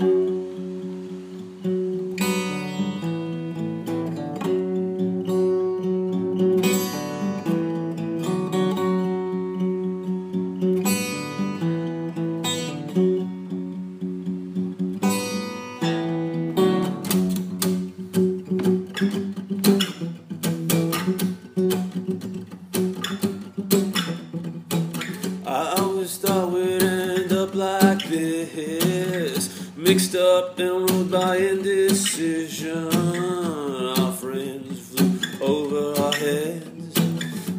I mixed up and ruled by indecision. Our friends flew over our heads,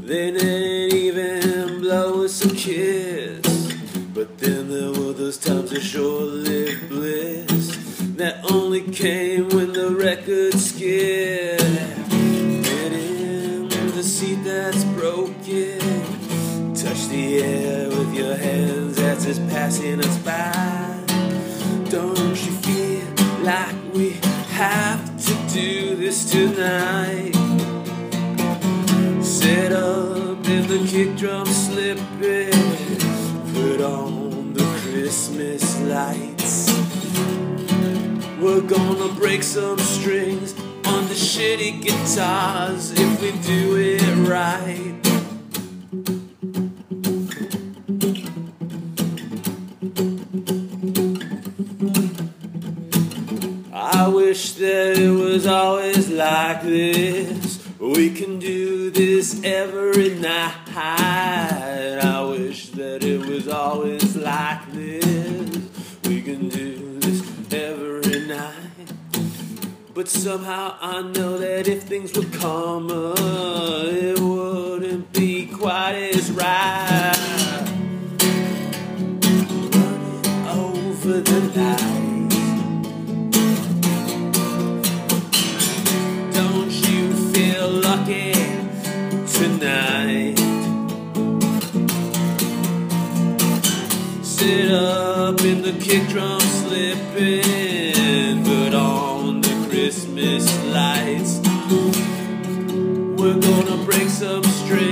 they didn't even blow us a kiss. But then there were those times of short-lived bliss that only came when the record skid. And in the seat that's broken. Touch the air with your hands as it's passing us by. Like we have to do this tonight? Set up in the kick drum slipping. Put on the Christmas lights. We're gonna break some strings on the shitty guitars if we do it right. Wish that it was always like this. We can do this every night. I wish that it was always like this. We can do this every night. But somehow I know that if things were calmer, it wouldn't be quite as right. Sit up in the kick drum slipping, but on the Christmas lights. We're gonna break some strings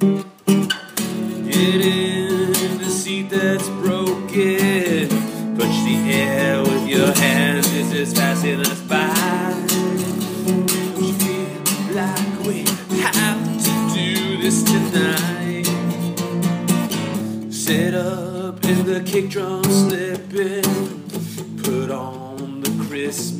Get in the seat that's broken. Touch the air with your hands as it's passing us by. We feel like we have to do this tonight. Set up in the kick drum slipping. Put on the Christmas